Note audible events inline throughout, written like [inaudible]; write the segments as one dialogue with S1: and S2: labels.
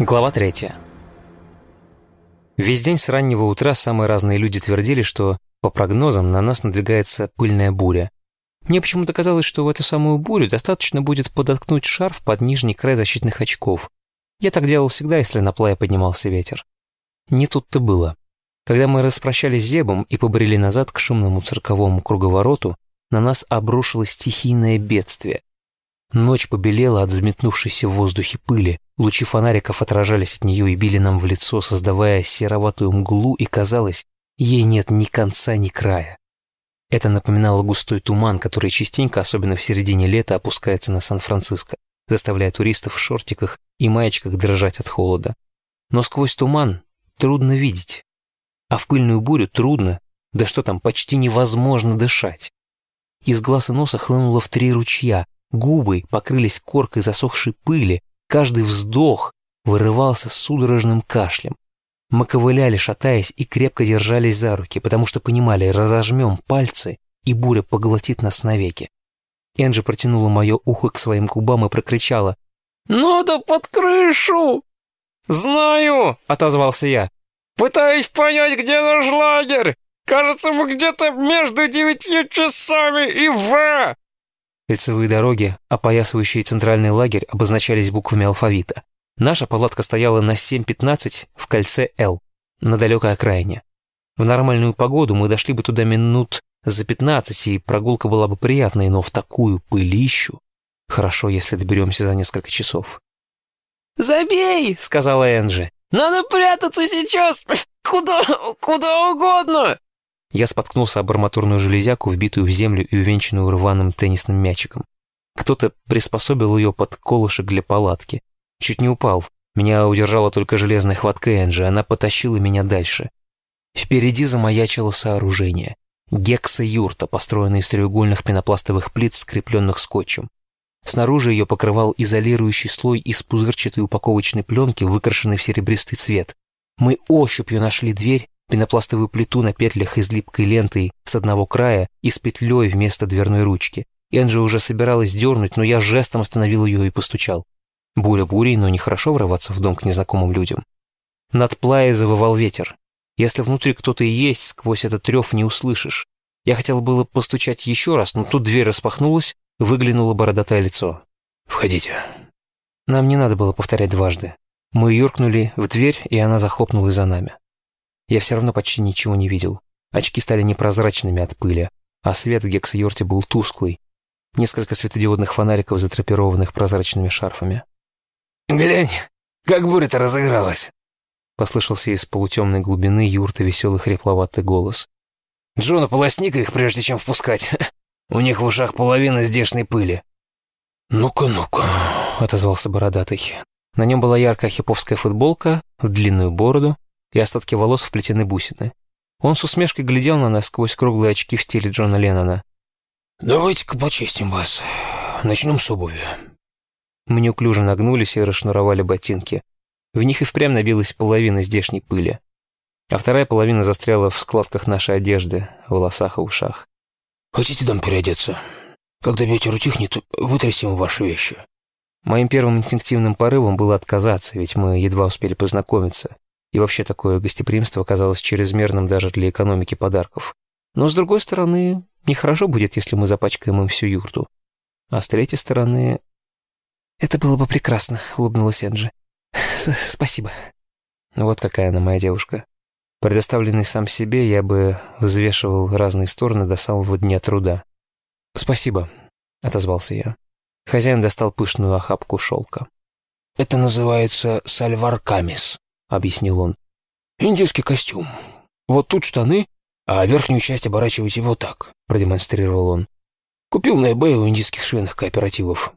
S1: Глава третья. Весь день с раннего утра самые разные люди твердили, что, по прогнозам, на нас надвигается пыльная буря. Мне почему-то казалось, что в эту самую бурю достаточно будет подоткнуть шарф под нижний край защитных очков. Я так делал всегда, если на плае поднимался ветер. Не тут-то было. Когда мы распрощались с Зебом и побрели назад к шумному цирковому круговороту, на нас обрушилось стихийное бедствие. Ночь побелела от взметнувшейся в воздухе пыли, лучи фонариков отражались от нее и били нам в лицо, создавая сероватую мглу, и казалось, ей нет ни конца, ни края. Это напоминало густой туман, который частенько, особенно в середине лета, опускается на Сан-Франциско, заставляя туристов в шортиках и маечках дрожать от холода. Но сквозь туман трудно видеть, а в пыльную бурю трудно, да что там, почти невозможно дышать. Из глаз и носа хлынуло в три ручья, Губы покрылись коркой засохшей пыли, каждый вздох вырывался судорожным кашлем. Мы ковыляли, шатаясь, и крепко держались за руки, потому что понимали, разожмем пальцы, и буря поглотит нас навеки. Энджи протянула мое ухо к своим губам и прокричала. «Надо под крышу!» «Знаю!» — отозвался я. «Пытаюсь понять, где наш лагерь! Кажется, мы где-то между девятью часами и В!» Кольцевые дороги, опоясывающие центральный лагерь, обозначались буквами алфавита. Наша палатка стояла на 7.15 в кольце «Л», на далекой окраине. В нормальную погоду мы дошли бы туда минут за 15, и прогулка была бы приятной, но в такую пылищу хорошо, если доберемся за несколько часов. «Забей!» — сказала Энджи. «Надо прятаться сейчас куда, куда угодно!» Я споткнулся об арматурную железяку, вбитую в землю и увенчанную рваным теннисным мячиком. Кто-то приспособил ее под колышек для палатки. Чуть не упал. Меня удержала только железная хватка Энджи, она потащила меня дальше. Впереди замаячило сооружение. Гекса-юрта, построенная из треугольных пенопластовых плит, скрепленных скотчем. Снаружи ее покрывал изолирующий слой из пузырчатой упаковочной пленки, выкрашенной в серебристый цвет. Мы ощупью нашли дверь, пенопластовую плиту на петлях из липкой ленты с одного края и с петлей вместо дверной ручки. Энджи уже собиралась дернуть, но я жестом остановил ее и постучал. Буря бурей, но нехорошо врываться в дом к незнакомым людям. Над плаей завывал ветер. Если внутри кто-то и есть, сквозь этот рев не услышишь. Я хотел было постучать еще раз, но тут дверь распахнулась, выглянуло бородатое лицо. «Входите». Нам не надо было повторять дважды. Мы юркнули в дверь, и она захлопнулась за нами. Я все равно почти ничего не видел. Очки стали непрозрачными от пыли, а свет в гексайорте был тусклый. Несколько светодиодных фонариков, затрапированных прозрачными шарфами. «Глянь, как буря-то разыгралась!» Послышался из полутемной глубины юрты веселый хрипловатый голос. «Джона, полосни-ка их, прежде чем впускать. У них в ушах половина здешней пыли». «Ну-ка, ну-ка», — отозвался бородатый. На нем была яркая хиповская футболка, в длинную бороду, и остатки волос вплетены бусины. Он с усмешкой глядел на нас сквозь круглые очки в стиле Джона Леннона. «Давайте-ка почистим вас. Начнем с обуви». Мы неуклюже нагнулись и расшнуровали ботинки. В них и впрямь набилась половина здешней пыли. А вторая половина застряла в складках нашей одежды, волосах и ушах. «Хотите дом переодеться? Когда ветер утихнет, вытрясем ваши вещи». Моим первым инстинктивным порывом было отказаться, ведь мы едва успели познакомиться. И вообще такое гостеприимство оказалось чрезмерным даже для экономики подарков. Но, с другой стороны, нехорошо будет, если мы запачкаем им всю юрту. А с третьей стороны... «Это было бы прекрасно», — улыбнулась Энджи. «Спасибо». Ну вот какая она моя девушка. Предоставленный сам себе, я бы взвешивал разные стороны до самого дня труда. «Спасибо», — отозвался я. Хозяин достал пышную охапку шелка. «Это называется сальвар камис», — объяснил он. «Индийский костюм. Вот тут штаны, а верхнюю часть оборачивайте вот так», — продемонстрировал он. «Купил на eBay у индийских швейных кооперативов.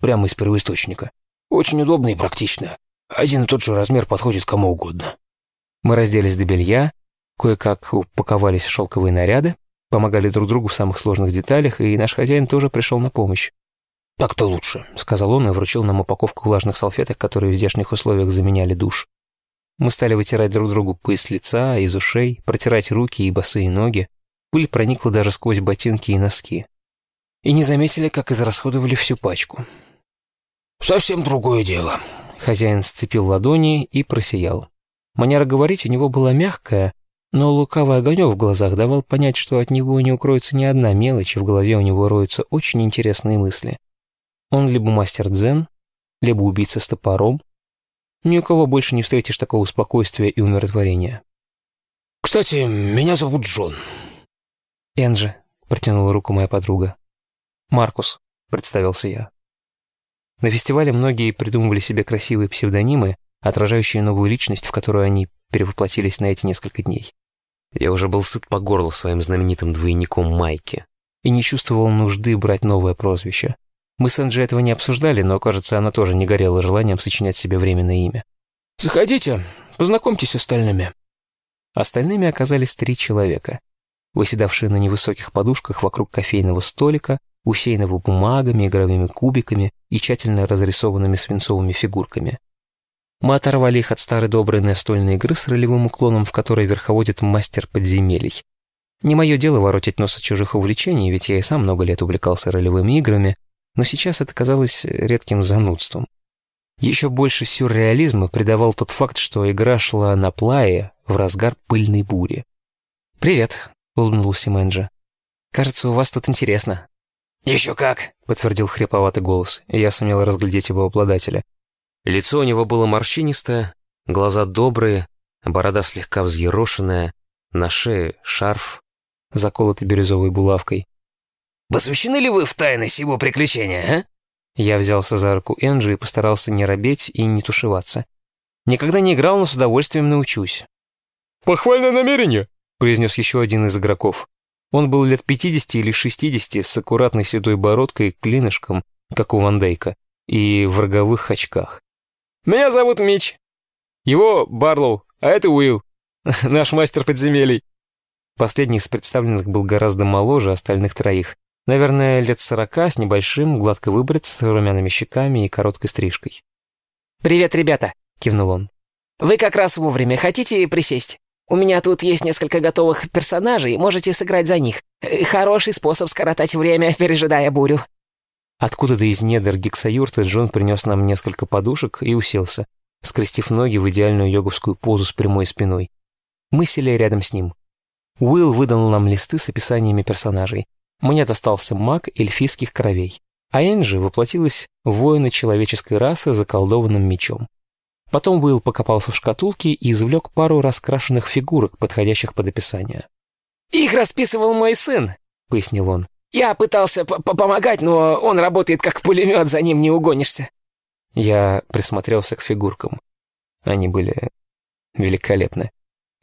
S1: Прямо из первоисточника. Очень удобно и практично. Один и тот же размер подходит кому угодно». Мы разделись до белья, кое-как упаковались в шелковые наряды, помогали друг другу в самых сложных деталях, и наш хозяин тоже пришел на помощь. «Так-то лучше», — сказал он и вручил нам упаковку влажных салфеток, которые в здешних условиях заменяли душ. Мы стали вытирать друг другу пыль с лица, из ушей, протирать руки и босые ноги. Пыль проникла даже сквозь ботинки и носки. И не заметили, как израсходовали всю пачку. «Совсем другое дело». Хозяин сцепил ладони и просиял. Манера говорить у него была мягкая, но лукавый огонек в глазах давал понять, что от него не укроется ни одна мелочь, и в голове у него роются очень интересные мысли. Он либо мастер дзен, либо убийца с топором. Ни у кого больше не встретишь такого спокойствия и умиротворения.
S2: «Кстати, меня зовут Джон».
S1: «Энджи», — протянула руку моя подруга. «Маркус», — представился я. На фестивале многие придумывали себе красивые псевдонимы, отражающие новую личность, в которую они перевоплотились на эти несколько дней.
S2: Я уже был сыт по горло своим знаменитым двойником Майки.
S1: И не чувствовал нужды брать новое прозвище. Мы с Энджи этого не обсуждали, но, кажется, она тоже не горела желанием сочинять себе временное имя.
S2: «Заходите, познакомьтесь с остальными».
S1: Остальными оказались три человека, выседавшие на невысоких подушках вокруг кофейного столика, усеянного бумагами, игровыми кубиками и тщательно разрисованными свинцовыми фигурками. Мы оторвали их от старой доброй настольной игры с ролевым уклоном, в которой верховодит мастер подземелий. Не мое дело воротить нос от чужих увлечений, ведь я и сам много лет увлекался ролевыми играми, но сейчас это казалось редким занудством. Еще больше сюрреализма придавал тот факт, что игра шла на плае в разгар пыльной бури.
S2: «Привет», —
S1: улыбнулся Мэнджи. «Кажется, у вас тут интересно».
S2: «Еще как», —
S1: подтвердил хрипловатый голос, и я сумел разглядеть его обладателя.
S2: Лицо у него было морщинистое, глаза добрые, борода слегка взъерошенная, на шее шарф,
S1: заколотый бирюзовой булавкой.
S2: «Посвящены ли вы в тайны сего приключения, а?»
S1: Я взялся за руку Энджи и постарался не робеть и не тушеваться. Никогда не играл, но с удовольствием научусь.
S2: «Похвальное намерение», —
S1: произнес еще один из игроков. Он был лет 50 или 60 с аккуратной седой бородкой, клинышком, как у Ван Дейка, и в роговых очках.
S3: Меня зовут Мич. Его Барлоу, а это Уилл, [laughs] наш мастер подземелий».
S1: Последний из представленных был гораздо моложе остальных троих. Наверное, лет сорока, с небольшим, гладко выбрит, с румяными щеками и короткой стрижкой.
S4: «Привет, ребята!»
S1: — кивнул он.
S4: «Вы как раз вовремя. Хотите присесть? У меня тут есть несколько готовых персонажей, можете сыграть за них. Э, хороший способ скоротать время, пережидая бурю».
S1: Откуда-то из недр гексаюрта Джон принес нам несколько подушек и уселся, скрестив ноги в идеальную йоговскую позу с прямой спиной. Мы сели рядом с ним. Уилл выдал нам листы с описаниями персонажей. Мне достался маг эльфийских кровей, а Энджи воплотилась воина человеческой расы заколдованным мечом. Потом Уилл покопался в шкатулке и извлек пару раскрашенных фигурок, подходящих под описание.
S4: «Их расписывал мой сын», — пояснил он. Я пытался помогать, но он работает как пулемет, за ним не угонишься».
S1: Я присмотрелся к фигуркам. Они были великолепны.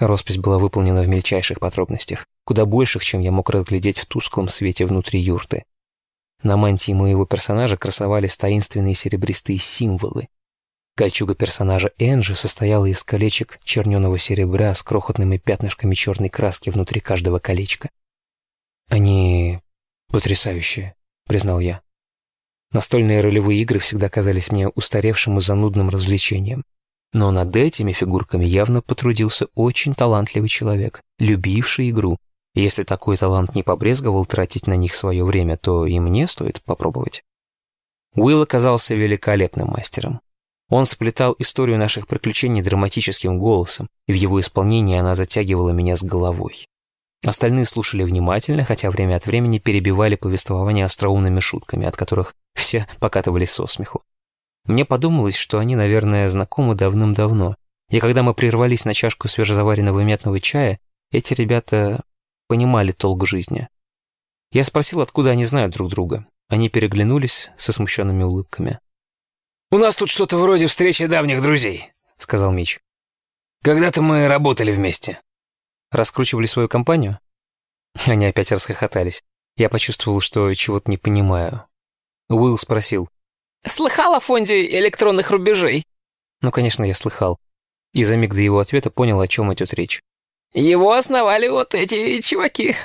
S1: Роспись была выполнена в мельчайших подробностях, куда больших, чем я мог разглядеть в тусклом свете внутри юрты. На мантии моего персонажа красовались таинственные серебристые символы. Кольчуга персонажа Энджи состояла из колечек черненого серебра с крохотными пятнышками черной краски внутри каждого колечка. Они «Потрясающе», — признал я. Настольные ролевые игры всегда казались мне устаревшим и занудным развлечением. Но над этими фигурками явно потрудился очень талантливый человек, любивший игру. Если такой талант не побрезговал тратить на них свое время, то и мне стоит попробовать. Уилл оказался великолепным мастером. Он сплетал историю наших приключений драматическим голосом, и в его исполнении она затягивала меня с головой. Остальные слушали внимательно, хотя время от времени перебивали повествование остроумными шутками, от которых все покатывались со смеху. Мне подумалось, что они, наверное, знакомы давным-давно, и когда мы прервались на чашку свежезаваренного метного чая, эти ребята понимали толк жизни. Я спросил, откуда они знают друг друга. Они переглянулись со смущенными улыбками.
S2: «У нас тут что-то вроде встречи давних друзей», — сказал Мич. «Когда-то мы работали вместе».
S1: Раскручивали свою компанию? Они опять расхохотались. Я почувствовал, что чего-то не понимаю. Уилл спросил.
S4: «Слыхал о фонде электронных рубежей?»
S1: Ну, конечно, я слыхал. И за миг до его ответа понял, о чем идет речь.
S4: «Его основали вот эти чуваки».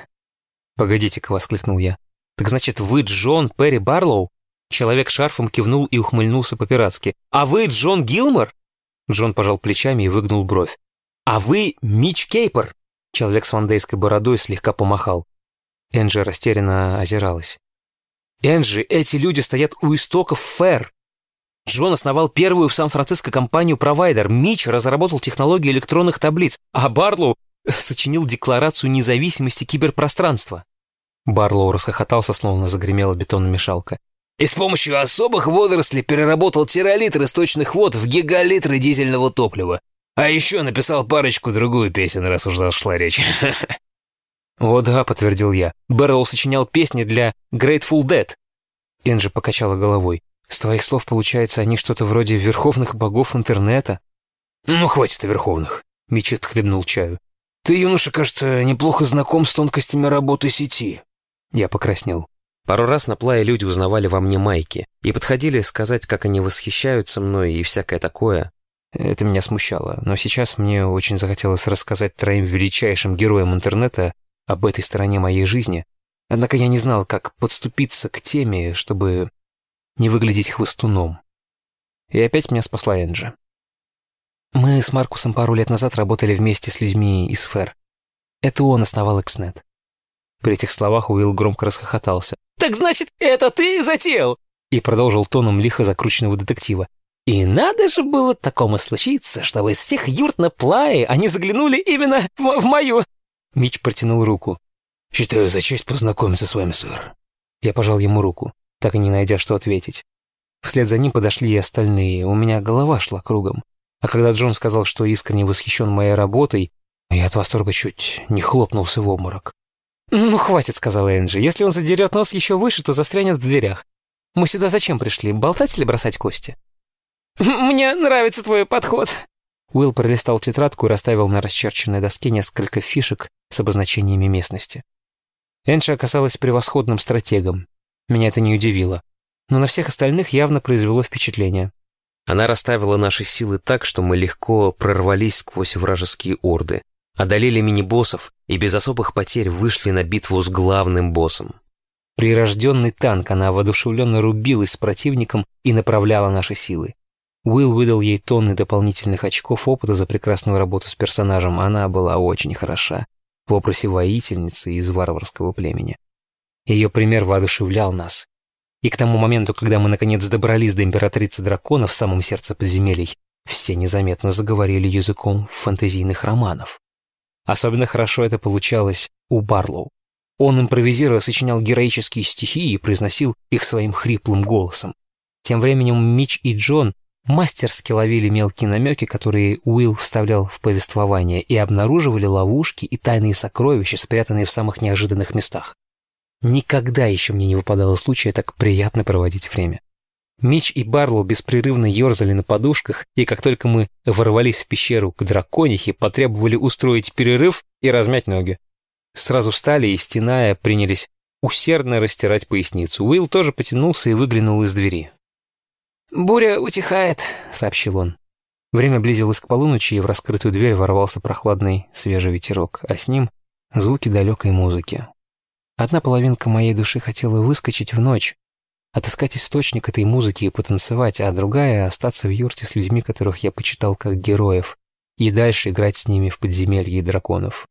S1: «Погодите-ка», — воскликнул я. «Так значит, вы Джон Перри Барлоу?» Человек шарфом кивнул и ухмыльнулся по-пиратски. «А вы Джон Гилмор?» Джон пожал плечами и выгнул бровь. «А вы Мич Кейпер?» Человек с вандейской бородой слегка помахал. Энджи растерянно озиралась. «Энджи, эти люди стоят у истоков Фэр!» Джон основал первую в Сан-Франциско компанию-провайдер. Мич разработал технологию электронных таблиц, а Барлоу сочинил декларацию независимости киберпространства. Барлоу расхохотался, словно загремела бетономешалка. И с помощью особых водорослей переработал тералитр источных вод в гигалитры дизельного топлива. А еще написал парочку-другую песен, раз уж зашла речь. [laughs] «О да», — подтвердил я. Бэрроу сочинял песни для Grateful Dead. Энджи покачала головой. «С твоих слов, получается, они что-то вроде верховных богов интернета?» «Ну, хватит о верховных», — Митчет хлебнул чаю. «Ты, юноша, кажется, неплохо знаком с тонкостями работы сети». Я покраснел.
S2: Пару раз на плае люди узнавали во мне майки и подходили сказать, как они восхищаются мной и всякое такое.
S1: Это меня смущало, но сейчас мне очень захотелось рассказать троим величайшим героям интернета об этой стороне моей жизни. Однако я не знал, как подступиться к теме, чтобы не выглядеть хвостуном. И опять меня спасла Энджи. Мы с Маркусом пару лет назад работали вместе с людьми из ФЭР. Это он основал Экснет. При этих словах Уилл громко расхохотался. «Так значит, это ты затеял?» И продолжил тоном лихо закрученного детектива. И надо же было такому случиться, чтобы из всех юрт на плае они заглянули именно в, в мою. Мич протянул руку. «Считаю за честь познакомиться с вами, сэр». Я пожал ему руку, так и не найдя, что ответить. Вслед за ним подошли и остальные, у меня голова шла кругом. А когда Джон сказал, что искренне восхищен моей работой, я от восторга чуть не хлопнулся в обморок. «Ну, хватит», — сказала Энджи. «Если он задерет нос еще выше, то застрянет в дверях. Мы сюда зачем пришли? Болтать или бросать кости?» «Мне нравится твой подход». Уилл пролистал тетрадку и расставил на расчерченной доске несколько фишек с обозначениями местности. Энджи оказалась превосходным стратегом. Меня это не удивило. Но на всех остальных явно произвело впечатление.
S2: Она расставила наши силы так, что мы легко прорвались сквозь вражеские орды, одолели мини-боссов и без особых потерь вышли на битву с главным боссом.
S1: Прирожденный танк, она воодушевленно рубилась с противником и направляла наши силы. Уилл выдал ей тонны дополнительных очков опыта за прекрасную работу с персонажем. Она была очень хороша в образе воительницы из варварского племени. Ее пример воодушевлял нас. И к тому моменту, когда мы наконец добрались до императрицы дракона в самом сердце подземелий, все незаметно заговорили языком фэнтезийных романов. Особенно хорошо это получалось у Барлоу. Он, импровизируя, сочинял героические стихи и произносил их своим хриплым голосом. Тем временем Мич и Джон мастерски ловили мелкие намеки, которые Уилл вставлял в повествование, и обнаруживали ловушки и тайные сокровища, спрятанные в самых неожиданных местах. Никогда еще мне не выпадало случая так приятно проводить время. Мич и Барлоу беспрерывно ерзали на подушках, и как только мы ворвались в пещеру к драконихе, потребовали устроить перерыв и размять ноги. Сразу встали и, стеная, принялись усердно растирать поясницу. Уилл тоже потянулся и выглянул из двери.
S4: «Буря утихает», — сообщил он.
S1: Время близилось к полуночи, и в раскрытую дверь ворвался прохладный свежий ветерок, а с ним звуки далекой музыки. Одна половинка моей души хотела выскочить в ночь, отыскать источник этой музыки и потанцевать, а другая — остаться в юрте с людьми, которых я почитал как героев, и дальше играть с ними в подземелье драконов.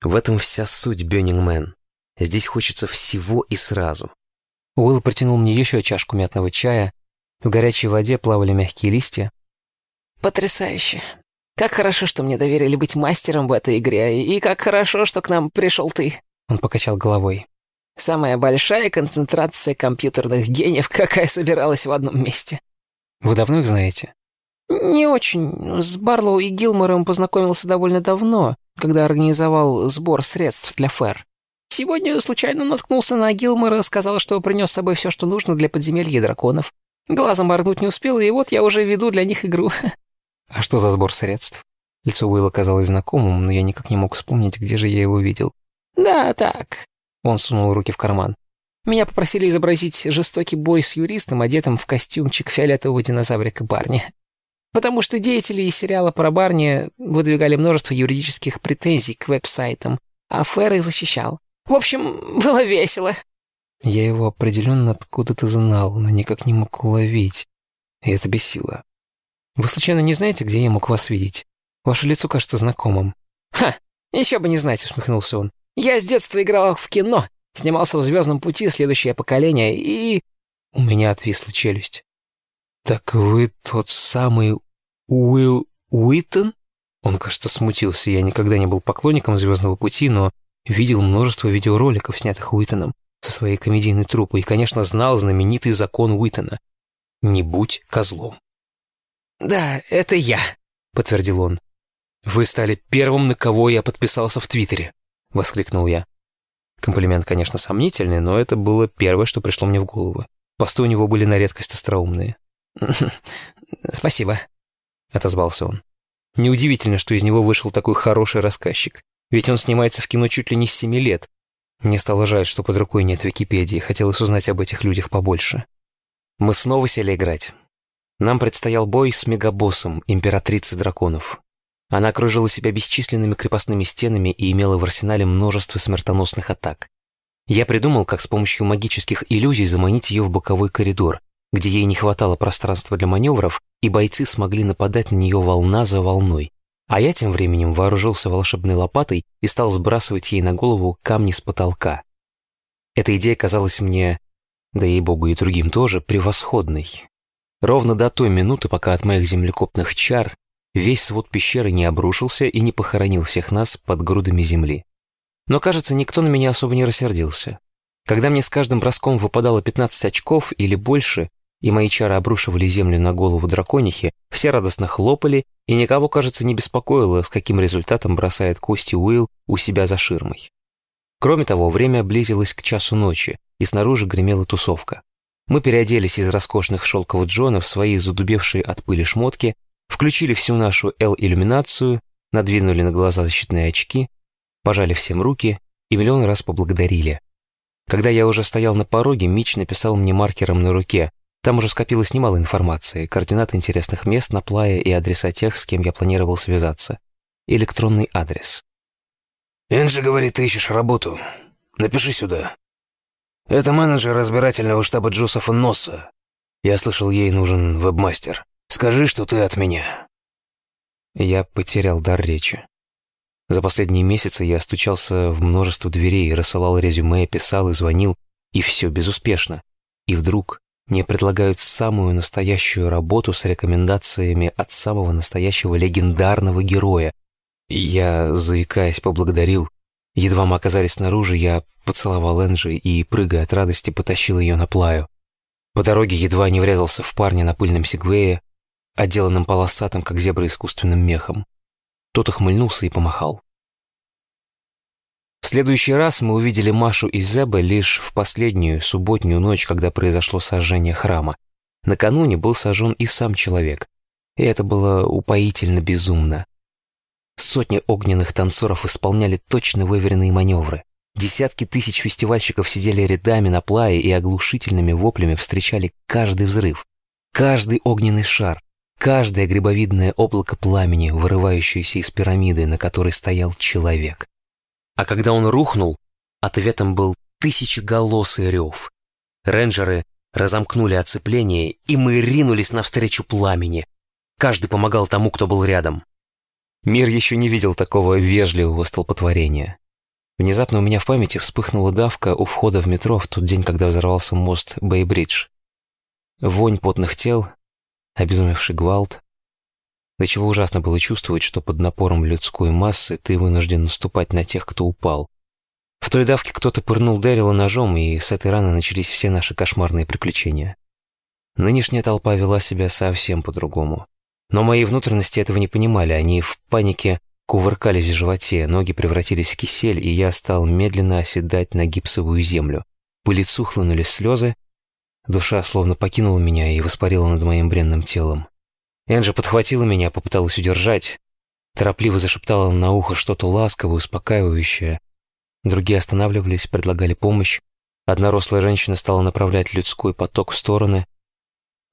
S2: В этом вся суть Бёнингмен. Здесь хочется всего и сразу.
S1: Уилл протянул мне еще чашку мятного чая, в горячей воде плавали мягкие листья.
S4: «Потрясающе! Как хорошо, что мне доверили быть мастером в этой игре, и как хорошо, что к нам пришел ты!»
S1: Он покачал головой.
S4: «Самая большая концентрация компьютерных гениев, какая собиралась в одном месте».
S1: «Вы давно их знаете?»
S4: «Не очень. С Барлоу и Гилмором познакомился довольно давно, когда организовал сбор средств для ФЭР. Сегодня случайно наткнулся на Гилмора, сказал, что принес с собой все, что нужно для подземелья драконов. Глазом моргнуть не успел, и вот я уже веду для них игру.
S1: А что за сбор средств? Лицо Уилла казалось знакомым, но я никак не мог вспомнить, где же я его видел.
S4: Да, так.
S1: Он сунул руки в карман.
S4: Меня попросили изобразить жестокий бой с юристом, одетым в костюмчик фиолетового динозаврика Барни. Потому что деятели из сериала про Барни выдвигали множество юридических претензий к веб-сайтам, а Фэр их защищал. В общем, было весело.
S1: Я его определенно откуда-то знал, но никак не мог уловить. И это бесило. Вы случайно не знаете, где я мог вас видеть? Ваше лицо кажется знакомым.
S4: Ха, еще бы не знать, усмехнулся он. Я с детства играл в кино, снимался в «Звездном пути. Следующее поколение» и...
S1: У меня отвисла челюсть. «Так вы тот самый Уилл Уиттон?» Он, кажется, смутился. Я никогда не был поклонником «Звездного пути», но видел множество видеороликов, снятых Уиттоном со своей комедийной труппой, и, конечно, знал знаменитый закон Уиттона «Не будь козлом».
S4: «Да, это я», — подтвердил он.
S1: «Вы стали первым, на кого я подписался в Твиттере», — воскликнул я. Комплимент, конечно, сомнительный, но это было первое, что пришло мне в голову. Посты у него были на редкость остроумные.
S4: «Спасибо», — отозвался он.
S1: Неудивительно, что из него вышел такой хороший рассказчик. Ведь он снимается в кино чуть ли не с семи лет. Мне стало жаль, что под рукой нет Википедии, хотелось узнать об этих людях побольше. Мы снова сели играть. Нам предстоял бой с мегабоссом, императрицей драконов. Она окружила себя бесчисленными крепостными стенами и имела в арсенале множество смертоносных атак. Я придумал, как с помощью магических иллюзий заманить ее в боковой коридор, где ей не хватало пространства для маневров, и бойцы смогли нападать на нее волна за волной. А я тем временем вооружился волшебной лопатой и стал сбрасывать ей на голову камни с потолка. Эта идея казалась мне, да и богу и другим тоже, превосходной. Ровно до той минуты, пока от моих землекопных чар весь свод пещеры не обрушился и не похоронил всех нас под грудами земли. Но, кажется, никто на меня особо не рассердился. Когда мне с каждым броском выпадало 15 очков или больше, и мои чары обрушивали землю на голову драконихи, все радостно хлопали, и никого, кажется, не беспокоило, с каким результатом бросает кости Уилл у себя за ширмой. Кроме того, время близилось к часу ночи, и снаружи гремела тусовка. Мы переоделись из роскошных шелковых джона в свои задубевшие от пыли шмотки, включили всю нашу L-иллюминацию, надвинули на глаза защитные очки, пожали всем руки и миллион раз поблагодарили. Когда я уже стоял на пороге, Мич написал мне маркером на руке там уже скопилось немало информации, координаты интересных мест на плае и адреса тех, с кем я планировал связаться. Электронный адрес.
S5: «Энджи говорит, ты ищешь работу. Напиши сюда. Это менеджер разбирательного штаба Джозефа Носса. Я слышал, ей нужен вебмастер. Скажи, что ты от меня».
S1: Я потерял дар речи. За последние месяцы я стучался в множество дверей, рассылал резюме, писал и звонил, и все безуспешно. И вдруг мне предлагают самую настоящую работу с рекомендациями от самого настоящего легендарного героя. Я, заикаясь, поблагодарил. Едва мы оказались снаружи, я поцеловал Энджи и, прыгая от радости, потащил ее на плаю. По дороге едва не врезался в парня на пыльном сегвее, отделанном полосатым, как зебра, искусственным мехом. Тот ухмыльнулся и помахал. В следующий раз мы увидели Машу и Зеба лишь в последнюю субботнюю ночь, когда произошло сожжение храма. Накануне был сожжен и сам человек. И это было упоительно безумно. Сотни огненных танцоров исполняли точно выверенные маневры. Десятки тысяч фестивальщиков сидели рядами на плае и оглушительными воплями встречали каждый взрыв, каждый огненный шар, каждое грибовидное облако пламени, вырывающееся из пирамиды, на которой стоял человек. А когда он рухнул, ответом был тысячеголосый рев. Рейнджеры разомкнули оцепление, и мы ринулись навстречу пламени. Каждый помогал тому, кто был рядом. Мир еще не видел такого вежливого столпотворения. Внезапно у меня в памяти вспыхнула давка у входа в метро в тот день, когда взорвался мост Бейбридж. Вонь потных тел, обезумевший гвалт, до чего ужасно было чувствовать, что под напором людской массы ты вынужден наступать на тех, кто упал. В той давке кто-то пырнул Дэрила ножом, и с этой раны начались все наши кошмарные приключения. Нынешняя толпа вела себя совсем по-другому. Но мои внутренности этого не понимали, они в панике кувыркались в животе, ноги превратились в кисель, и я стал медленно оседать на гипсовую землю. По лицу хлынули слезы, душа словно покинула меня и воспарила над моим бренным телом. Энджи подхватила меня, попыталась удержать. Торопливо зашептала на ухо что-то ласковое, успокаивающее. Другие останавливались, предлагали помощь. Одна рослая женщина стала направлять людской поток в стороны.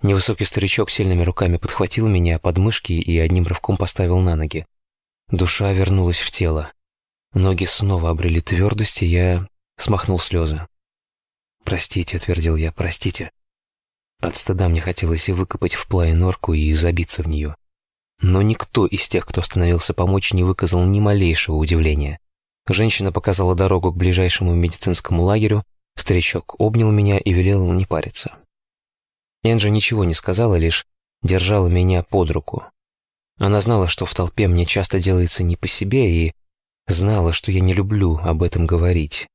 S1: Невысокий старичок сильными руками подхватил меня под мышки и одним рывком поставил на ноги. Душа вернулась в тело. Ноги снова обрели твердость, и я смахнул слезы. «Простите», — твердил я, — «простите». От стыда мне хотелось и выкопать в плае норку и забиться в нее. Но никто из тех, кто остановился помочь, не выказал ни малейшего удивления. Женщина показала дорогу к ближайшему медицинскому лагерю, старичок обнял меня и велел не париться. Энджи ничего не сказала, лишь держала меня под руку. Она знала, что в толпе мне часто делается не по себе, и знала, что я не люблю об этом говорить.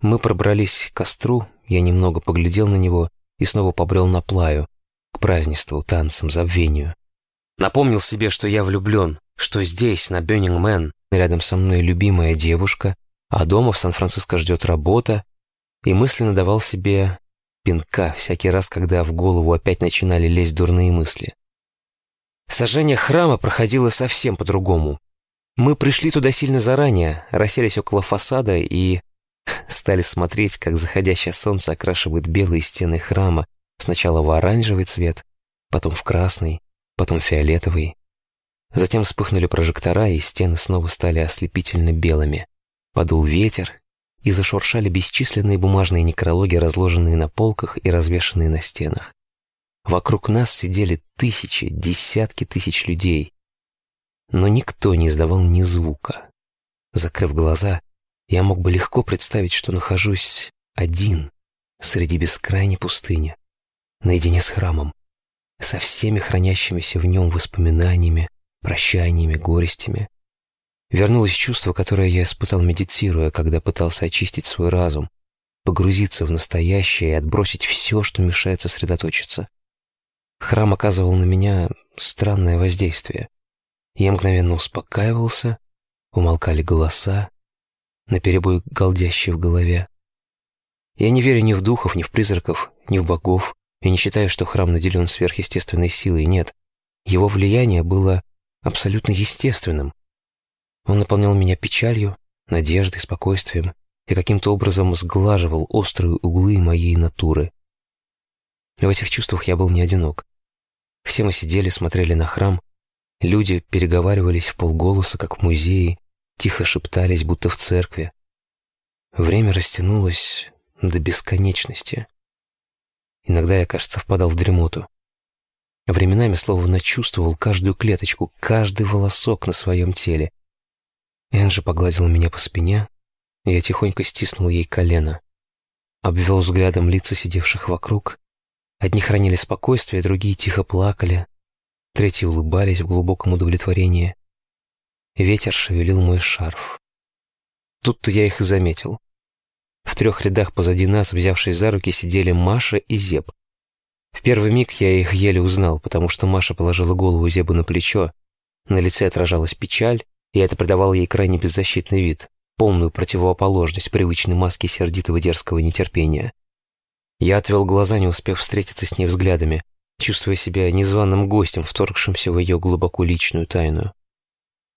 S1: Мы пробрались к костру, я немного поглядел на него и снова побрел на плаю, к празднеству, танцам, забвению. Напомнил себе, что я влюблен, что здесь, на Бённингмен, рядом со мной любимая девушка, а дома в Сан-Франциско ждет работа, и мысленно давал себе пинка всякий раз, когда в голову опять начинали лезть дурные мысли. Сожжение храма проходило совсем по-другому. Мы пришли туда сильно заранее, расселись около фасада и стали смотреть, как заходящее солнце окрашивает белые стены храма сначала в оранжевый цвет, потом в красный, потом фиолетовый. Затем вспыхнули прожектора, и стены снова стали ослепительно белыми. Подул ветер, и зашуршали бесчисленные бумажные некрологи, разложенные на полках и развешанные на стенах. Вокруг нас сидели тысячи, десятки тысяч людей. Но никто не издавал ни звука. Закрыв глаза, я мог бы легко представить, что нахожусь один среди бескрайней пустыни, наедине с храмом, со всеми хранящимися в нем воспоминаниями, прощаниями, горестями. Вернулось чувство, которое я испытал, медитируя, когда пытался очистить свой разум, погрузиться в настоящее и отбросить все, что мешает сосредоточиться. Храм оказывал на меня странное воздействие. Я мгновенно успокаивался, умолкали голоса, наперебой галдящие в голове. Я не верю ни в духов, ни в призраков, ни в богов, и не считаю, что храм наделен сверхъестественной силой, нет. Его влияние было абсолютно естественным. Он наполнял меня печалью, надеждой, спокойствием и каким-то образом сглаживал острые углы моей натуры. В этих чувствах я был не одинок. Все мы сидели, смотрели на храм, люди переговаривались в полголоса, как в музее, тихо шептались, будто в церкви. Время растянулось до бесконечности. Иногда я, кажется, впадал в дремоту. Временами словно чувствовал каждую клеточку, каждый волосок на своем теле. Энджи погладила меня по спине, и я тихонько стиснул ей колено. Обвел взглядом лица сидевших вокруг. Одни хранили спокойствие, другие тихо плакали, третьи улыбались в глубоком удовлетворении. Ветер шевелил мой шарф. Тут-то я их и заметил. В трех рядах позади нас, взявшись за руки, сидели Маша и Зеб. В первый миг я их еле узнал, потому что Маша положила голову Зебу на плечо. На лице отражалась печаль, и это придавало ей крайне беззащитный вид, полную противоположность привычной маске сердитого дерзкого нетерпения. Я отвел глаза, не успев встретиться с ней взглядами, чувствуя себя незваным гостем, вторгшимся в ее глубоко личную тайну.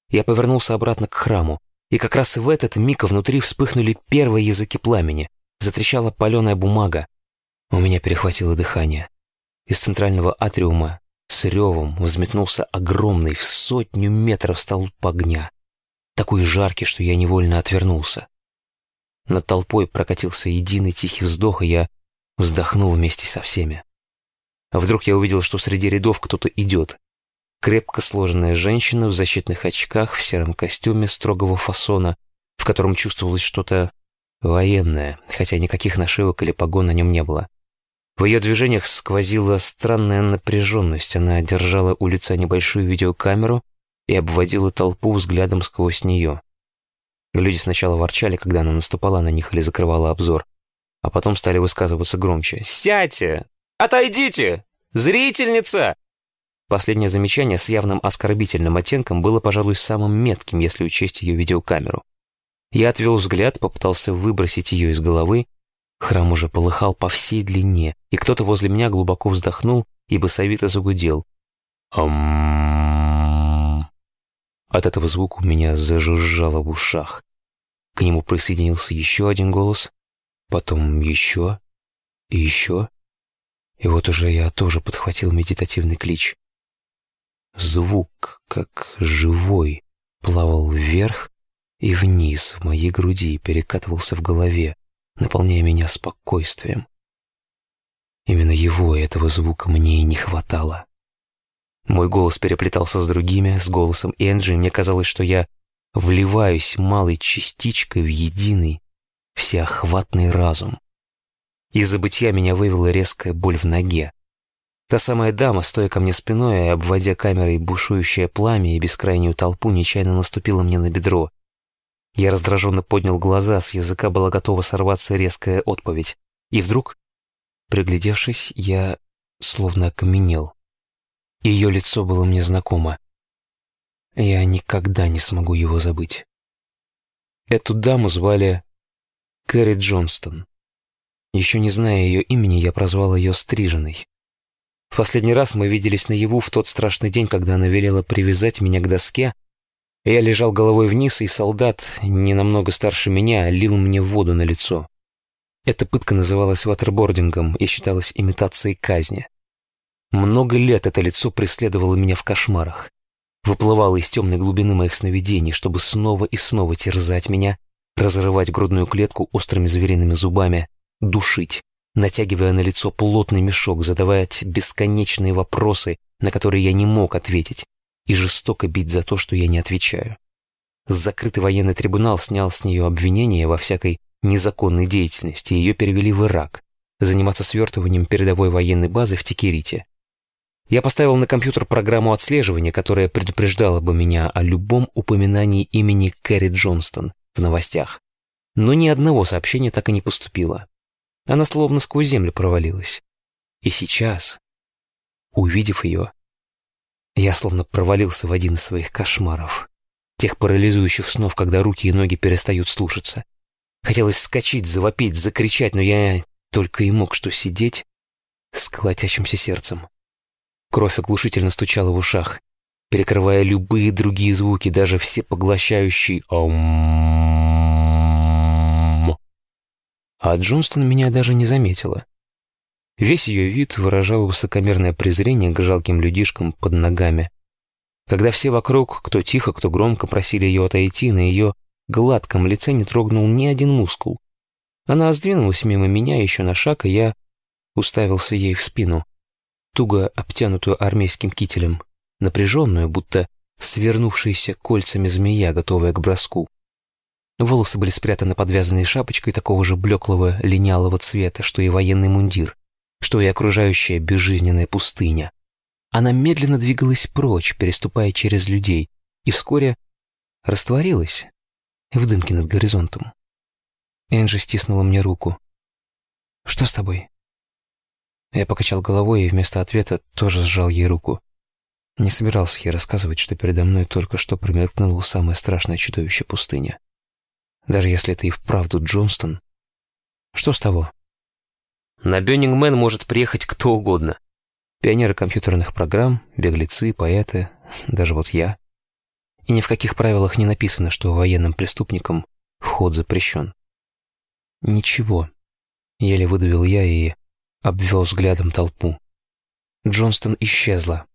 S1: Я повернулся обратно к храму, и как раз в этот миг внутри вспыхнули первые языки пламени. Затрещала паленая бумага. У меня перехватило дыхание. Из центрального атриума с ревом взметнулся огромный в сотню метров столб огня. Такой жаркий, что я невольно отвернулся. Над толпой прокатился единый тихий вздох, и я вздохнул вместе со всеми. Вдруг я увидел, что среди рядов кто-то идет. Крепко сложенная женщина в защитных очках, в сером костюме строгого фасона, в котором чувствовалось что-то военное, хотя никаких нашивок или погон на нем не было. В ее движениях сквозила странная напряженность. Она держала у лица небольшую видеокамеру и обводила толпу взглядом сквозь нее. Люди сначала ворчали, когда она наступала на них или закрывала обзор, а потом стали высказываться громче. «Сядьте! Отойдите! Зрительница!» Последнее замечание с явным оскорбительным оттенком было, пожалуй, самым метким, если учесть ее видеокамеру. Я отвел взгляд, попытался выбросить ее из головы. Храм уже полыхал по всей длине, и кто-то возле меня глубоко вздохнул и басовито загудел. «Ам...» От этого звука у меня зажужжало в ушах. К нему присоединился еще один голос, потом еще и еще. И вот уже я тоже подхватил медитативный клич. Звук, как живой, плавал вверх и вниз в моей груди, перекатывался в голове, наполняя меня спокойствием. Именно его, этого звука, мне и не хватало. Мой голос переплетался с другими, с голосом Энджи, и мне казалось, что я вливаюсь малой частичкой в единый, всеохватный разум. Из забытия меня вывела резкая боль в ноге, Та самая дама, стоя ко мне спиной обводя камерой бушующее пламя и бескрайнюю толпу, нечаянно наступила мне на бедро. Я раздраженно поднял глаза, с языка была готова сорваться резкая отповедь. И вдруг, приглядевшись, я словно окаменел. Ее лицо было мне знакомо. Я никогда не смогу его забыть. Эту даму звали Кэрри Джонстон. Еще не зная ее имени, я прозвал ее Стриженной. В последний раз мы виделись наяву в тот страшный день, когда она велела привязать меня к доске. Я лежал головой вниз, и солдат, не намного старше меня, лил мне воду на лицо. Эта пытка называлась ватербордингом и считалась имитацией казни. Много лет это лицо преследовало меня в кошмарах. Выплывало из темной глубины моих сновидений, чтобы снова и снова терзать меня, разрывать грудную клетку острыми звериными зубами, душить, натягивая на лицо плотный мешок, задавая бесконечные вопросы, на которые я не мог ответить, и жестоко бить за то, что я не отвечаю. Закрытый военный трибунал снял с нее обвинения во всякой незаконной деятельности, и ее перевели в Ирак, заниматься свертыванием передовой военной базы в Текерите. Я поставил на компьютер программу отслеживания, которая предупреждала бы меня о любом упоминании имени Кэрри Джонстон в новостях. Но ни одного сообщения так и не поступило. Она словно сквозь землю провалилась. И сейчас, увидев ее, я словно провалился в один из своих кошмаров. Тех парализующих снов, когда руки и ноги перестают слушаться. Хотелось вскочить, завопить, закричать, но я только и мог что сидеть с колотящимся сердцем. Кровь оглушительно стучала в ушах, перекрывая любые другие звуки, даже все поглощающий «Аум». А Джонстон меня даже не заметила. Весь ее вид выражал высокомерное презрение к жалким людишкам под ногами. Когда все вокруг, кто тихо, кто громко, просили ее отойти, на ее гладком лице не трогнул ни один мускул. Она сдвинулась мимо меня еще на шаг, и я уставился ей в спину, туго обтянутую армейским кителем, напряженную, будто свернувшаяся кольцами змея, готовая к броску. Волосы были спрятаны под вязаной шапочкой такого же блеклого линялого цвета, что и военный мундир, что и окружающая безжизненная пустыня. Она медленно двигалась прочь, переступая через людей, и вскоре растворилась в дымке над горизонтом. Энджи стиснула мне руку. «Что с тобой?» Я покачал головой и вместо ответа тоже сжал ей руку. Не собирался ей рассказывать, что передо мной только что промелькнуло самое страшное чудовище пустыни. Даже если это и вправду Джонстон, что с того?
S2: На Бённингмен может приехать кто угодно.
S1: Пионеры компьютерных программ, беглецы, поэты, [laughs] даже вот я. И ни в каких правилах не написано, что военным преступникам вход запрещен. Ничего. Еле выдавил я и обвел взглядом толпу. Джонстон исчезла.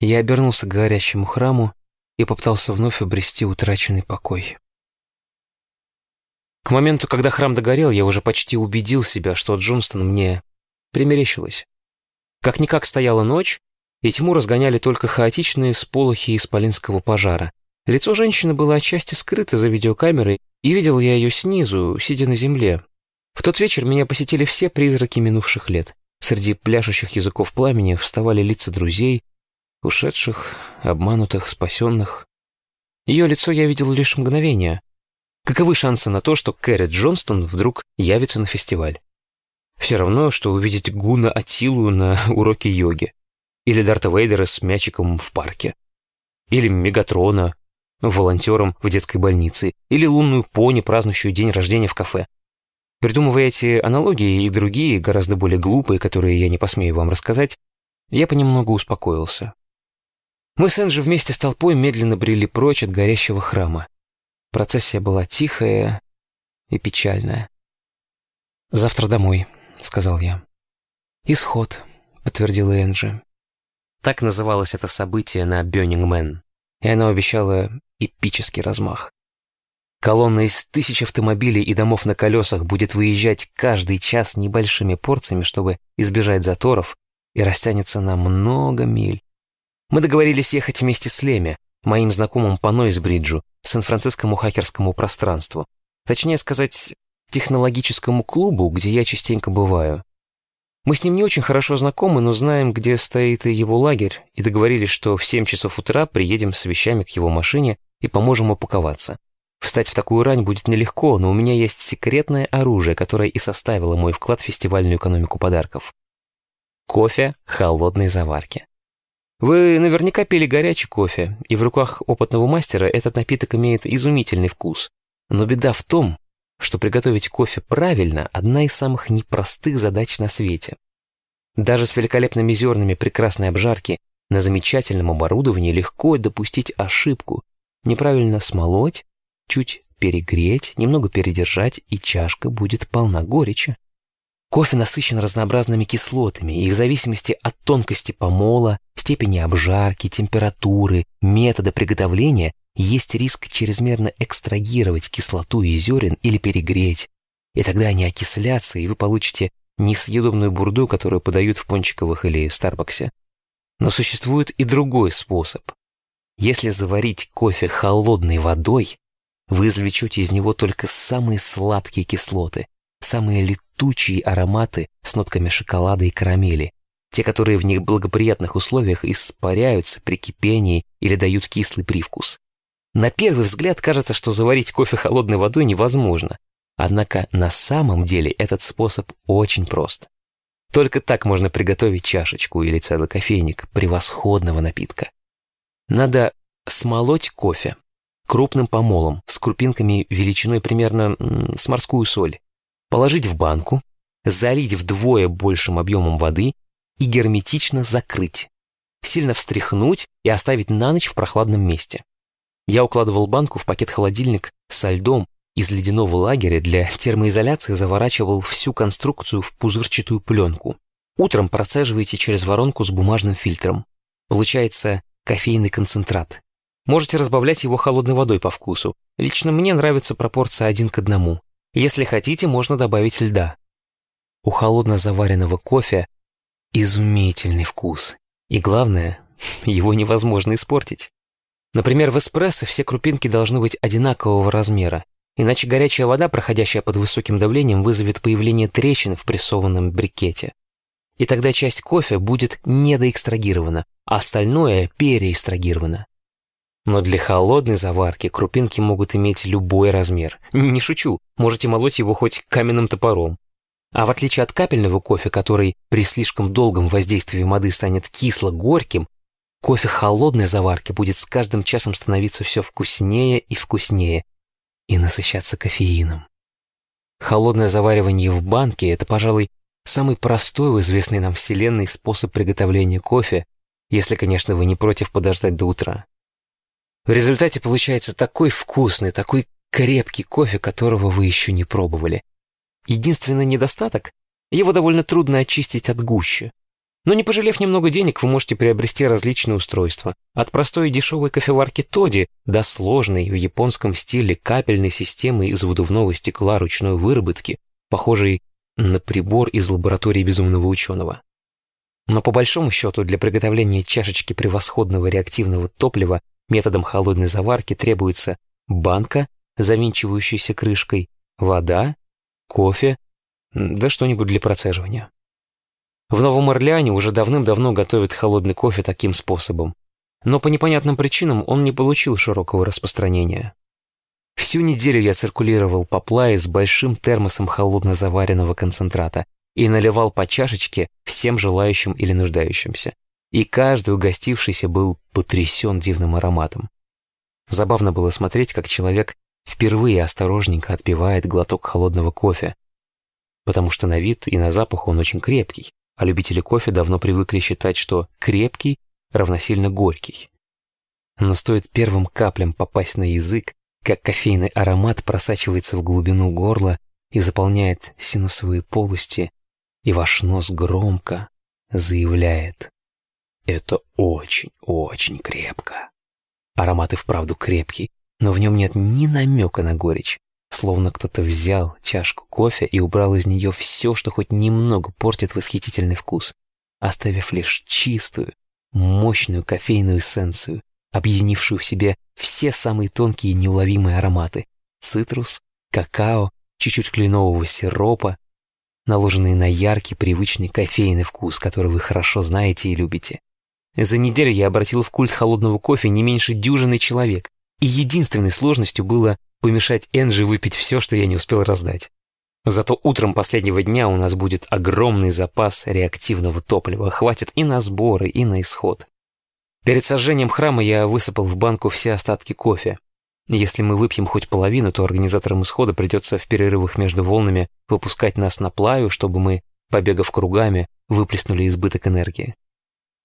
S1: Я обернулся к горящему храму и попытался вновь обрести утраченный покой. К моменту, когда храм догорел, я уже почти убедил себя, что Джонстон мне примерещилось. Как-никак стояла ночь, и тьму разгоняли только хаотичные сполохи исполинского пожара. Лицо женщины было отчасти скрыто за видеокамерой, и видел я ее снизу, сидя на земле. В тот вечер меня посетили все призраки минувших лет. Среди пляшущих языков пламени вставали лица друзей, ушедших, обманутых, спасенных. Ее лицо я видел лишь мгновение. Каковы шансы на то, что Кэрри Джонстон вдруг явится на фестиваль? Все равно, что увидеть Гуна Атилу на [laughs] уроке йоги. Или Дарта Вейдера с мячиком в парке. Или Мегатрона, волонтером в детской больнице. Или лунную пони, празднующую день рождения в кафе. Придумывая эти аналогии и другие, гораздо более глупые, которые я не посмею вам рассказать, я понемногу успокоился. Мы с Энджи вместе с толпой медленно брели прочь от горящего храма. Процессия была тихая и печальная. «Завтра домой», — сказал я. «Исход», — подтвердила Энджи. Так называлось это событие на Бённингмен, и оно обещало эпический размах. Колонна из тысяч автомобилей и домов на колесах будет выезжать каждый час небольшими порциями, чтобы избежать заторов, и растянется на много миль. Мы договорились ехать вместе с Леми, моим знакомым по Нойсбриджу, Сан-Францискому хакерскому пространству. Точнее сказать, технологическому клубу, где я частенько бываю. Мы с ним не очень хорошо знакомы, но знаем, где стоит его лагерь, и договорились, что в 7 часов утра приедем с вещами к его машине и поможем упаковаться. Встать в такую рань будет нелегко, но у меня есть секретное оружие, которое и составило мой вклад в фестивальную экономику подарков. Кофе холодной заварки. Вы наверняка пили горячий кофе, и в руках опытного мастера этот напиток имеет изумительный вкус. Но беда в том, что приготовить кофе правильно – одна из самых непростых задач на свете. Даже с великолепными зернами прекрасной обжарки на замечательном оборудовании легко допустить ошибку, неправильно смолоть чуть перегреть, немного передержать, и чашка будет полна горечи. Кофе насыщен разнообразными кислотами, и в зависимости от тонкости помола, степени обжарки, температуры, метода приготовления есть риск чрезмерно экстрагировать кислоту из зерен или перегреть. И тогда они окислятся, и вы получите несъедобную бурду, которую подают в пончиковых или Старбаксе. Но существует и другой способ. Если заварить кофе холодной водой, вы извлечете из него только самые сладкие кислоты, самые летучие ароматы с нотками шоколада и карамели, те, которые в них благоприятных условиях испаряются при кипении или дают кислый привкус. На первый взгляд кажется, что заварить кофе холодной водой невозможно, однако на самом деле этот способ очень прост. Только так можно приготовить чашечку или целый кофейник превосходного напитка. Надо смолоть кофе, крупным помолом с крупинками величиной примерно с морскую соль, положить в банку, залить вдвое большим объемом воды и герметично закрыть, сильно встряхнуть и оставить на ночь в прохладном месте. Я укладывал банку в пакет-холодильник со льдом из ледяного лагеря для термоизоляции заворачивал всю конструкцию в пузырчатую пленку. Утром процеживаете через воронку с бумажным фильтром. Получается кофейный концентрат. Можете разбавлять его холодной водой по вкусу. Лично мне нравится пропорция один к одному. Если хотите, можно добавить льда. У холодно заваренного кофе изумительный вкус. И главное, [laughs] его невозможно испортить. Например, в эспрессо все крупинки должны быть одинакового размера, иначе горячая вода, проходящая под высоким давлением, вызовет появление трещин в прессованном брикете. И тогда часть кофе будет недоэкстрагирована, а остальное переэкстрагировано. Но для холодной заварки крупинки могут иметь любой размер. Не шучу, можете молоть его хоть каменным топором. А в отличие от капельного кофе, который при слишком долгом воздействии воды станет кисло-горьким, кофе холодной заварки будет с каждым часом становиться все вкуснее и вкуснее и насыщаться кофеином. Холодное заваривание в банке – это, пожалуй, самый простой в известной нам вселенной способ приготовления кофе, если, конечно, вы не против подождать до утра. В результате получается такой вкусный, такой крепкий кофе, которого вы еще не пробовали. Единственный недостаток – его довольно трудно очистить от гущи. Но не пожалев немного денег, вы можете приобрести различные устройства. От простой и дешевой кофеварки Тоди до сложной в японском стиле капельной системы из выдувного стекла ручной выработки, похожей на прибор из лаборатории безумного ученого. Но по большому счету для приготовления чашечки превосходного реактивного топлива Методом холодной заварки требуется банка, завинчивающаяся крышкой, вода, кофе, да что-нибудь для процеживания. В Новом Орлеане уже давным-давно готовят холодный кофе таким способом, но по непонятным причинам он не получил широкого распространения. Всю неделю я циркулировал по плае с большим термосом холодно заваренного концентрата и наливал по чашечке всем желающим или нуждающимся и каждый угостившийся был потрясен дивным ароматом. Забавно было смотреть, как человек впервые осторожненько отпивает глоток холодного кофе, потому что на вид и на запах он очень крепкий, а любители кофе давно привыкли считать, что крепкий равносильно горький. Но стоит первым каплям попасть на язык, как кофейный аромат просачивается в глубину горла и заполняет синусовые полости, и ваш нос громко заявляет это очень-очень крепко. Аромат и вправду крепкий, но в нем нет ни намека на горечь. Словно кто-то взял чашку кофе и убрал из нее все, что хоть немного портит восхитительный вкус, оставив лишь чистую, мощную кофейную эссенцию, объединившую в себе все самые тонкие и неуловимые ароматы — цитрус, какао, чуть-чуть кленового сиропа. наложенные на яркий, привычный кофейный вкус, который вы хорошо знаете и любите. За неделю я обратил в культ холодного кофе не меньше дюжины человек, и единственной сложностью было помешать Энджи выпить все, что я не успел раздать. Зато утром последнего дня у нас будет огромный запас реактивного топлива, хватит и на сборы, и на исход. Перед сожжением храма я высыпал в банку все остатки кофе. Если мы выпьем хоть половину, то организаторам исхода придется в перерывах между волнами выпускать нас на плаю, чтобы мы, побегав кругами, выплеснули избыток энергии.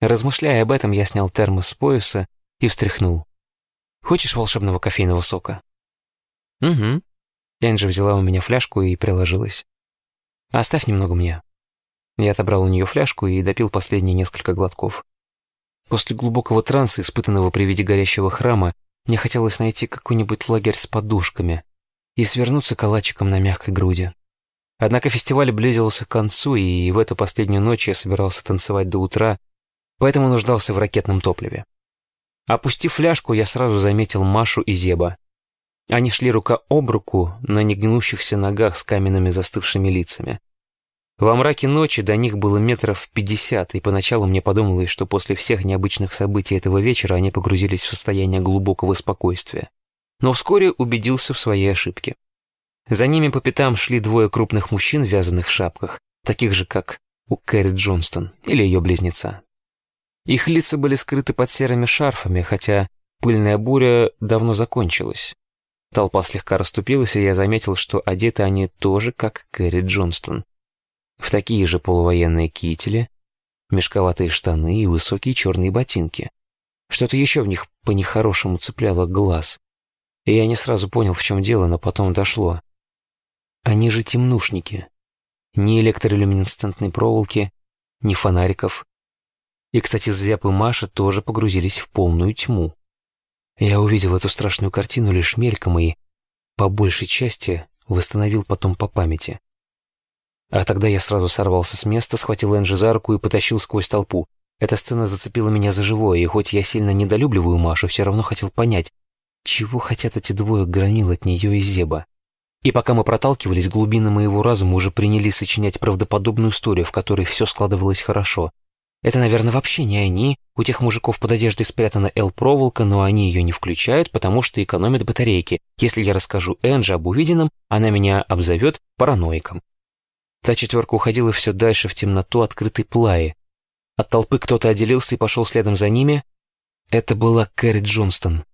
S1: Размышляя об этом, я снял термос с пояса и встряхнул. «Хочешь волшебного кофейного сока?» «Угу». Энджи взяла у меня фляжку и приложилась. «Оставь немного мне». Я отобрал у нее фляжку и допил последние несколько глотков. После глубокого транса, испытанного при виде горящего храма, мне хотелось найти какой-нибудь лагерь с подушками и свернуться калачиком на мягкой груди. Однако фестиваль близился к концу, и в эту последнюю ночь я собирался танцевать до утра, поэтому нуждался в ракетном топливе. Опустив фляжку, я сразу заметил Машу и Зеба. Они шли рука об руку на негнущихся ногах с каменными застывшими лицами. Во мраке ночи до них было метров пятьдесят, и поначалу мне подумалось, что после всех необычных событий этого вечера они погрузились в состояние глубокого спокойствия. Но вскоре убедился в своей ошибке. За ними по пятам шли двое крупных мужчин в вязаных шапках, таких же, как у Кэрри Джонстон или ее близнеца. Их лица были скрыты под серыми шарфами, хотя пыльная буря давно закончилась. Толпа слегка расступилась, и я заметил, что одеты они тоже, как Кэрри Джонстон в такие же полувоенные кители, мешковатые штаны и высокие черные ботинки. Что-то еще в них по-нехорошему цепляло глаз. И я не сразу понял, в чем дело, но потом дошло. Они же темнушники. Ни электролюминесцентной проволоки, ни фонариков. И, кстати, Зяп и Маша тоже погрузились в полную тьму. Я увидел эту страшную картину лишь мельком и, по большей части, восстановил потом по памяти. А тогда я сразу сорвался с места, схватил Энджи за руку и потащил сквозь толпу. Эта сцена зацепила меня за живое, и хоть я сильно недолюбливаю Машу, все равно хотел понять, чего хотят эти двое громил от нее и Зеба. И пока мы проталкивались, глубины моего разума уже принялись сочинять правдоподобную историю, в которой все складывалось хорошо. Это, наверное, вообще не они. У тех мужиков под одеждой спрятана L-проволока, но они ее не включают, потому что экономят батарейки. Если я расскажу Энджи об увиденном, она меня обзовет параноиком. Та четверка уходила все дальше в темноту открытой плаи. От толпы кто-то отделился и пошел следом за ними. Это была Кэрри Джонстон.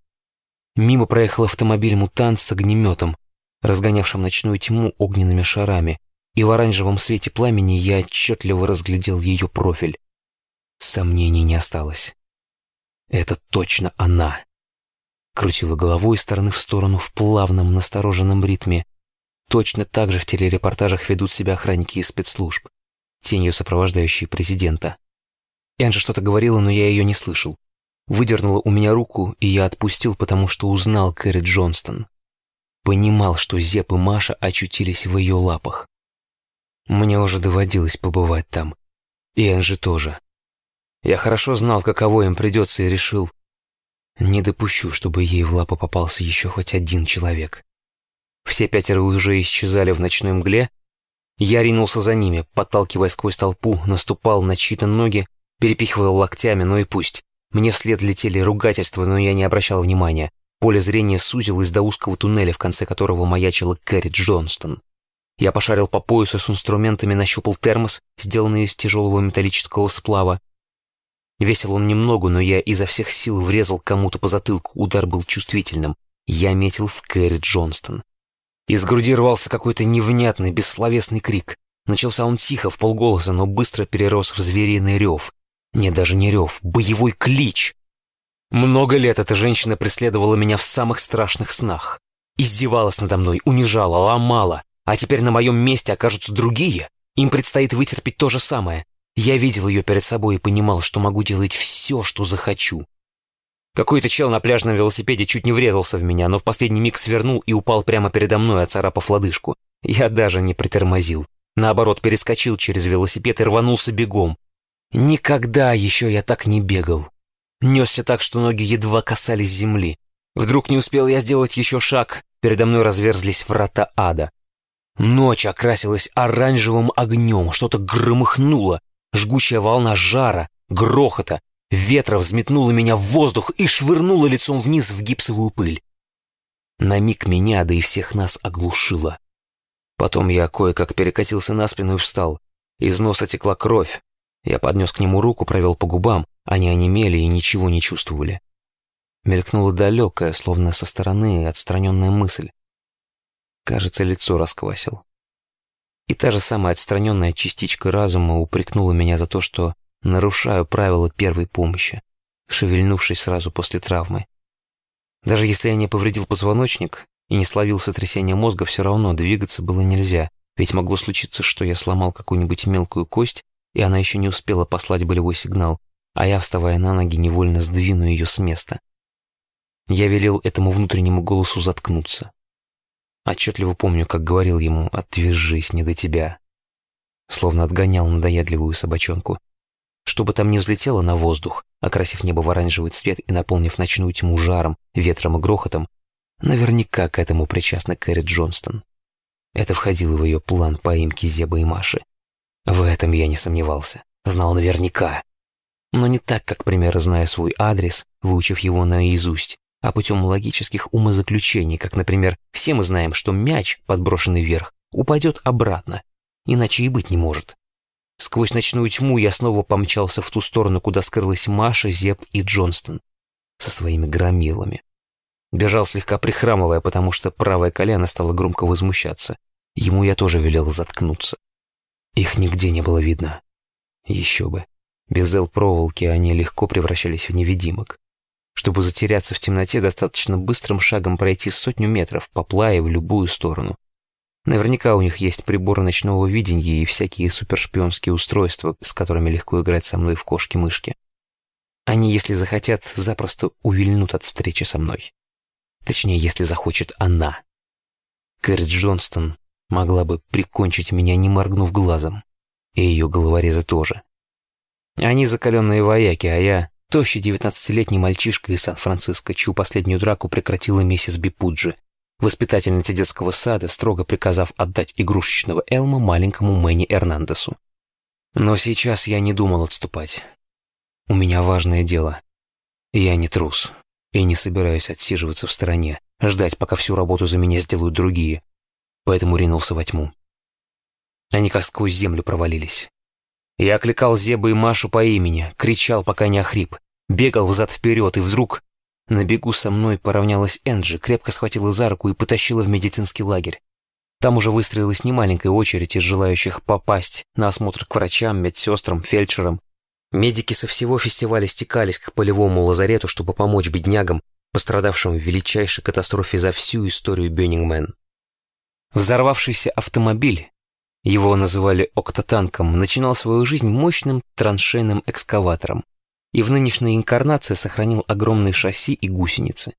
S1: Мимо проехал автомобиль-мутант с огнеметом, разгонявшим ночную тьму огненными шарами, и в оранжевом свете пламени я отчетливо разглядел ее профиль. Сомнений не осталось. Это точно она. Крутила головой из стороны в сторону в плавном, настороженном ритме, Точно так же в телерепортажах ведут себя охранники из спецслужб, тенью сопровождающие президента. Энджи что-то говорила, но я ее не слышал. Выдернула у меня руку, и я отпустил, потому что узнал Кэрри Джонстон. Понимал, что Зеп и Маша очутились в ее лапах. Мне уже доводилось побывать там. И Энджи тоже. Я хорошо знал, каково им придется, и решил, не допущу, чтобы ей в лапы попался еще хоть один человек. Все пятеро уже исчезали в ночной мгле. Я ринулся за ними, подталкивая сквозь толпу, наступал на чьи-то ноги, перепихивал локтями, ну и пусть. Мне вслед летели ругательства, но я не обращал внимания. Поле зрения сузилось до узкого туннеля, в конце которого маячила Кэрри Джонстон. Я пошарил по поясу с инструментами, нащупал термос, сделанный из тяжелого металлического сплава. Весил он немного, но я изо всех сил врезал кому-то по затылку, удар был чувствительным. Я метил в Кэрри Джонстон. Из груди рвался какой-то невнятный, бессловесный крик. Начался он тихо, в полголоса, но быстро перерос в звериный рев. Не, даже не рев, боевой клич. Много лет эта женщина преследовала меня в самых страшных снах. Издевалась надо мной, унижала, ломала. А теперь на моем месте окажутся другие. Им предстоит вытерпеть то же самое. Я видел ее перед собой и понимал, что могу делать все, что захочу. Какой-то чел на пляжном велосипеде чуть не врезался в меня, но в последний миг свернул и упал прямо передо мной, оцарапав лодыжку. Я даже не притормозил. Наоборот, перескочил через велосипед и рванулся бегом. Никогда еще я так не бегал. Несся так, что ноги едва касались земли. Вдруг не успел я сделать еще шаг, передо мной разверзлись врата ада.
S2: Ночь окрасилась оранжевым огнем, что-то громыхнуло, жгучая волна жара, грохота, ветра взметнула меня в воздух и швырнула лицом вниз в гипсовую пыль. На миг меня, да и всех нас оглушило. Потом я кое-как перекатился на спину и встал. Из носа текла кровь. Я поднес к нему руку, провел по губам, они онемели и ничего не чувствовали. Мелькнула далекая, словно со стороны, отстраненная мысль. Кажется, лицо расквасил. И та же самая отстраненная частичка разума упрекнула меня за то, что нарушаю правила первой помощи, шевельнувшись сразу после травмы. Даже если я не повредил позвоночник и не словил сотрясение мозга, все равно двигаться было нельзя, ведь могло случиться, что я сломал какую-нибудь мелкую кость, и она еще не успела послать болевой сигнал, а я, вставая на ноги, невольно сдвину ее с места. Я велел этому внутреннему голосу заткнуться. Отчетливо помню, как говорил ему «отвяжись, не до тебя», словно отгонял надоедливую собачонку. Чтобы там не взлетело на воздух, окрасив небо в оранжевый цвет и наполнив ночную тьму жаром, ветром и грохотом, наверняка к этому причастна Кэрри Джонстон. Это входило в ее план поимки Зеба и Маши. В этом я не сомневался. Знал наверняка. Но не так, как, к примеру, зная свой адрес, выучив его наизусть, а путем логических умозаключений, как, например, все мы знаем, что мяч, подброшенный вверх, упадет обратно, иначе и быть не может. Сквозь ночную тьму я снова помчался в ту сторону, куда скрылась Маша, Зеб и Джонстон со своими громилами. Бежал слегка прихрамывая, потому что правое колено стало громко возмущаться. Ему я тоже велел заткнуться. Их нигде не было видно. Еще бы. Без эл-проволоки они легко превращались в невидимок. Чтобы затеряться в темноте, достаточно быстрым шагом пройти сотню метров, поплая в любую сторону. Наверняка у них есть приборы ночного видения и всякие супершпионские устройства, с которыми легко играть со мной в кошки-мышки. Они, если захотят, запросто увильнут от встречи со мной. Точнее, если захочет она. Кэрри Джонстон могла бы прикончить меня, не моргнув глазом. И ее головорезы тоже. Они закаленные вояки, а я тощий девятнадцатилетний мальчишка из Сан-Франциско, чью последнюю драку прекратила миссис Бипуджи, воспитательница детского сада, строго приказав отдать игрушечного Элма маленькому Мэнни Эрнандесу. Но сейчас я не думал отступать. У меня важное дело. Я не трус и не собираюсь отсиживаться в стороне, ждать, пока всю работу за меня сделают другие. Поэтому ринулся во тьму. Они как сквозь землю провалились. Я окликал Зеба и Машу по имени, кричал, пока не охрип, бегал взад-вперед, и вдруг на бегу со мной поравнялась Энджи, крепко схватила за руку и потащила в медицинский лагерь. Там уже выстроилась немаленькая очередь из желающих попасть на осмотр к врачам, медсестрам, фельдшерам. Медики со всего фестиваля стекались к полевому лазарету, чтобы помочь беднягам, пострадавшим в величайшей катастрофе за всю историю Бёнингмен. Взорвавшийся автомобиль, его называли октотанком, начинал свою жизнь мощным траншейным экскаватором и в нынешней инкарнации сохранил огромные шасси и гусеницы.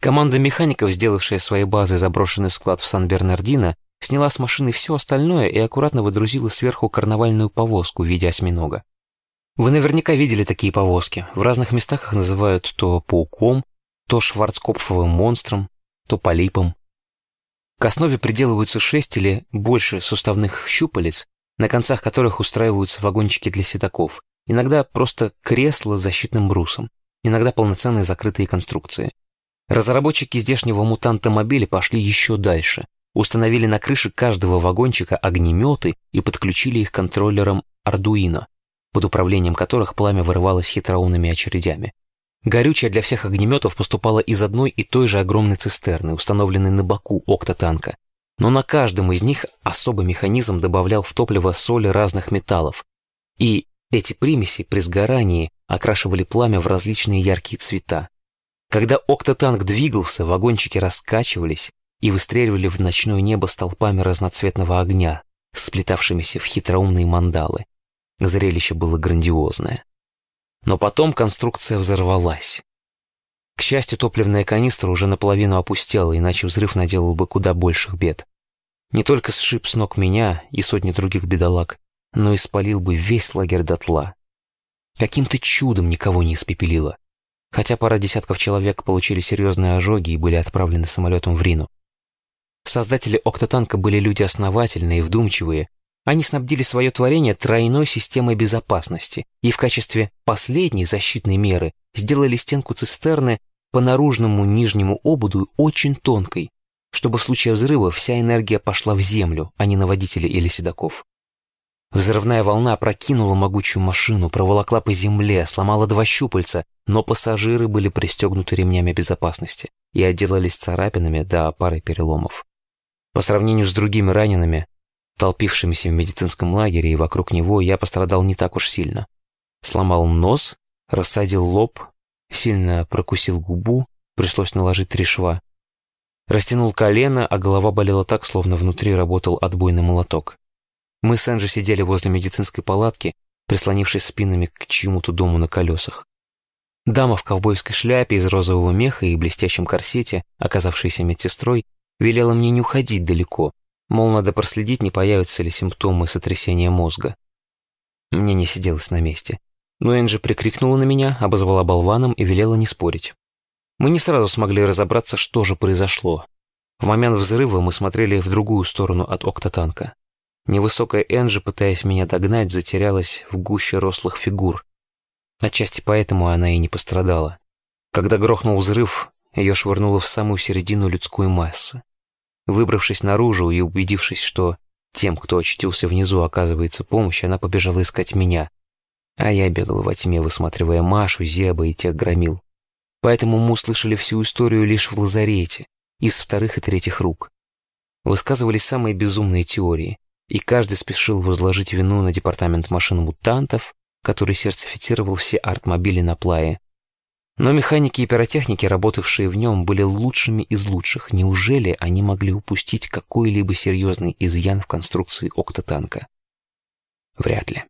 S2: Команда механиков, сделавшая своей базой заброшенный склад в Сан-Бернардино, сняла с машины все остальное и аккуратно выдрузила сверху карнавальную повозку в виде осьминога. Вы наверняка видели такие повозки. В разных местах их называют то пауком, то шварцкопфовым монстром, то полипом. К основе приделываются шесть или больше суставных щупалец, на концах которых устраиваются вагончики для седаков, иногда просто кресло с защитным брусом, иногда полноценные закрытые конструкции. Разработчики здешнего мутанта-мобиля пошли еще дальше, установили на крыше каждого вагончика огнеметы и подключили их контроллером Arduino, под управлением которых пламя вырывалось хитроумными очередями. Горючее для всех огнеметов поступало из одной и той же огромной цистерны, установленной на боку октотанка. Но на каждом из них особый механизм добавлял в топливо соли разных металлов. И эти примеси при сгорании окрашивали пламя в различные яркие цвета. Когда октотанк двигался, вагончики раскачивались и выстреливали в ночное небо столпами разноцветного огня, сплетавшимися в хитроумные мандалы. Зрелище было грандиозное. Но потом конструкция взорвалась. К счастью, топливная канистра уже наполовину опустела, иначе взрыв наделал бы куда больших бед. Не только сшиб с ног меня и сотни других бедолаг, но и спалил бы весь лагерь дотла. Каким-то чудом никого не испепелило, хотя пара десятков человек получили серьезные ожоги и были отправлены самолетом в Рину.
S1: Создатели октотанка были люди основательные и вдумчивые. Они снабдили свое творение тройной системой безопасности и в качестве последней защитной меры сделали стенку цистерны по наружному нижнему ободу очень тонкой, чтобы в случае взрыва вся энергия пошла в землю, а не на водителей или седаков. Взрывная волна прокинула могучую машину, проволокла по земле, сломала два щупальца, но пассажиры были пристегнуты ремнями безопасности и отделались царапинами до пары переломов. По сравнению с другими ранеными, толпившимися в медицинском лагере и вокруг него, я пострадал не так уж сильно. Сломал нос, рассадил лоб, сильно прокусил губу, пришлось наложить три шва. Растянул колено, а голова болела так, словно внутри работал отбойный молоток. Мы с Энджи сидели возле медицинской палатки, прислонившись спинами к чьему-то дому на колесах. Дама в ковбойской шляпе из розового меха и блестящем корсете, оказавшаяся медсестрой, велела мне не уходить далеко, мол, надо проследить, не появятся ли симптомы сотрясения мозга. Мне не сиделось на месте. Но Энджи прикрикнула на меня, обозвала болваном и велела не спорить. Мы не сразу смогли разобраться, что же произошло. В момент взрыва мы смотрели в другую сторону от октотанка. Невысокая Энджи, пытаясь меня догнать, затерялась в гуще рослых фигур. Отчасти поэтому она и не пострадала. Когда грохнул взрыв, ее швырнуло в самую середину людской массы. Выбравшись наружу и убедившись, что тем, кто очутился внизу, оказывается помощь, она побежала искать меня. А я бегал во тьме, высматривая Машу, Зеба и тех громил. Поэтому мы услышали всю историю лишь в лазарете, из вторых и третьих рук. Высказывались самые безумные теории и каждый спешил возложить вину на департамент машин мутантов, который сертифицировал все артмобили на плае. Но механики и пиротехники, работавшие в нем, были лучшими из лучших. Неужели они могли упустить какой-либо серьезный изъян в конструкции октотанка? Вряд ли.